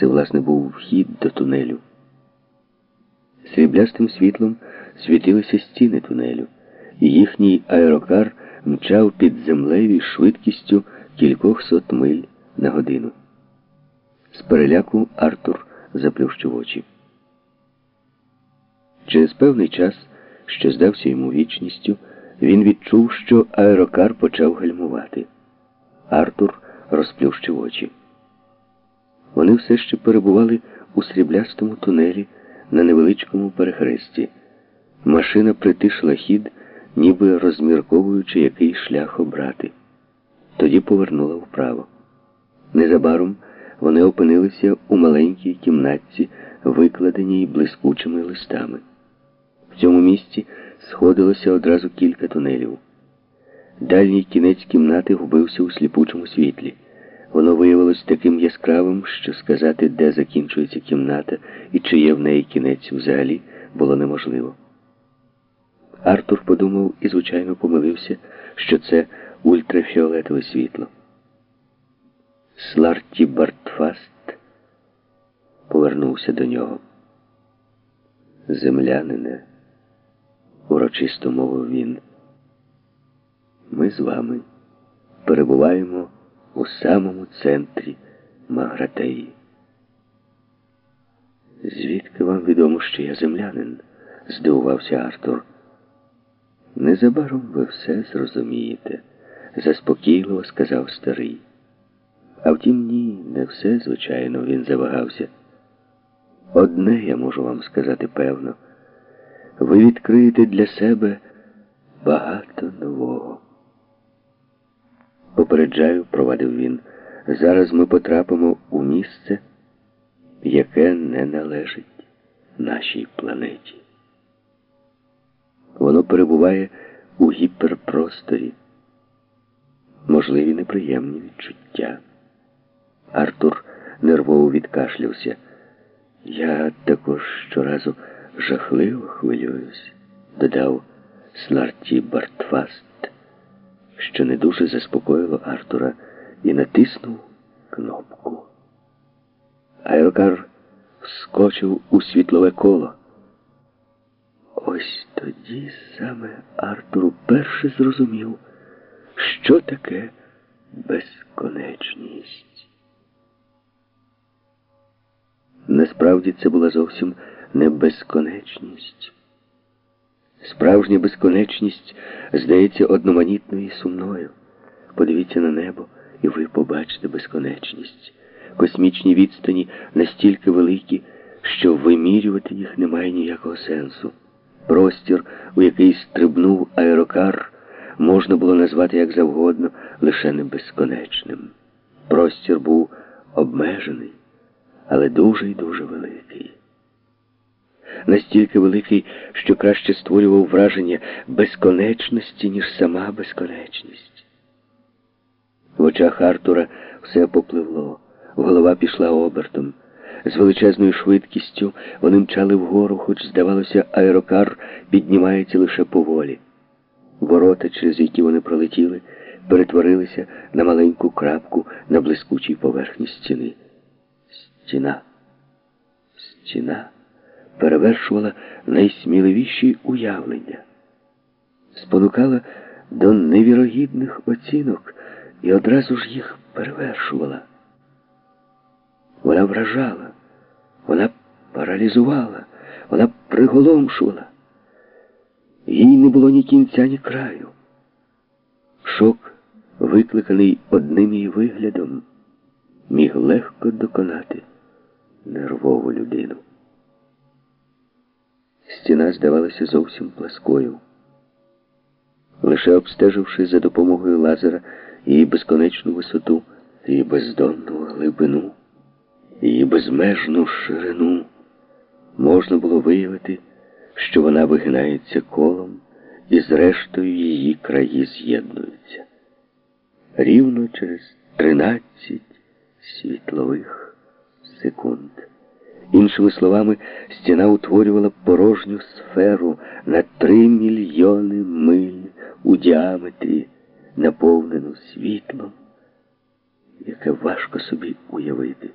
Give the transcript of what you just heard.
Це, власне, був вхід до тунелю. Сріблястим світлом світилися стіни тунелю, і їхній аерокар мчав під землею швидкістю кількох сот миль на годину. З переляку Артур заплющив очі. Через певний час, що здався йому вічністю, він відчув, що аерокар почав гальмувати. Артур розплющив очі. Вони все ще перебували у сріблястому тунелі на невеличкому перехресті. Машина притишила хід, ніби розмірковуючи, який шлях обрати. Тоді повернула вправо. Незабаром вони опинилися у маленькій кімнатці, викладеній блискучими листами. В цьому місці сходилося одразу кілька тунелів. Дальній кінець кімнати вбився у сліпучому світлі. Воно виявилось таким яскравим, що сказати, де закінчується кімната і чи є в неї кінець взагалі, було неможливо. Артур подумав і, звичайно, помилився, що це ультрафіолетове світло. Сларті Бартфаст повернувся до нього. Землянине, урочисто мовив він. Ми з вами перебуваємо у самому центрі Магратеї. Звідки вам відомо, що я землянин? здивувався Артур. Незабаром ви все зрозумієте, заспокійливо сказав старий. А втім, ні, не все, звичайно, він завагався. Одне я можу вам сказати певно, ви відкриєте для себе багато нового. Попереджаю, провадив він, зараз ми потрапимо у місце, яке не належить нашій планеті. Воно перебуває у гіперпросторі. Можливі неприємні відчуття. Артур нервово відкашлявся. Я також щоразу жахливо хвилююсь, додав Сларті Бартфаст що не дуже заспокоїло Артура, і натиснув кнопку. Аерокар вскочив у світлове коло. Ось тоді саме Артур перше зрозумів, що таке безконечність. Насправді це була зовсім не безконечність. Справжня безконечність здається одноманітною і сумною. Подивіться на небо, і ви побачите безконечність. Космічні відстані настільки великі, що вимірювати їх немає ніякого сенсу. Простір, у який стрибнув аерокар, можна було назвати як завгодно, лише не безконечним. Простір був обмежений, але дуже і дуже великий настільки великий, що краще створював враження безконечності, ніж сама безконечність. В очах Артура все попливло, голова пішла обертом. З величезною швидкістю вони мчали вгору, хоч, здавалося, аерокар піднімається лише поволі. Ворота, через які вони пролетіли, перетворилися на маленьку крапку на блискучій поверхні стіни. Стіна. Стіна перевершувала найсміливіші уявлення, спонукала до невірогідних оцінок і одразу ж їх перевершувала. Вона вражала, вона паралізувала, вона приголомшувала. Їй не було ні кінця, ні краю. Шок, викликаний одним її виглядом, міг легко доконати нервову людину. Стіна здавалася зовсім пласкою. Лише обстеживши за допомогою лазера її безконечну висоту, її бездонну глибину, її безмежну ширину, можна було виявити, що вона вигинається колом і зрештою її краї з'єднуються. Рівно через тринадцять світлових секунд. Іншими словами, стіна утворювала порожню сферу на три мільйони миль у діаметрі, наповнену світлом, яке важко собі уявити.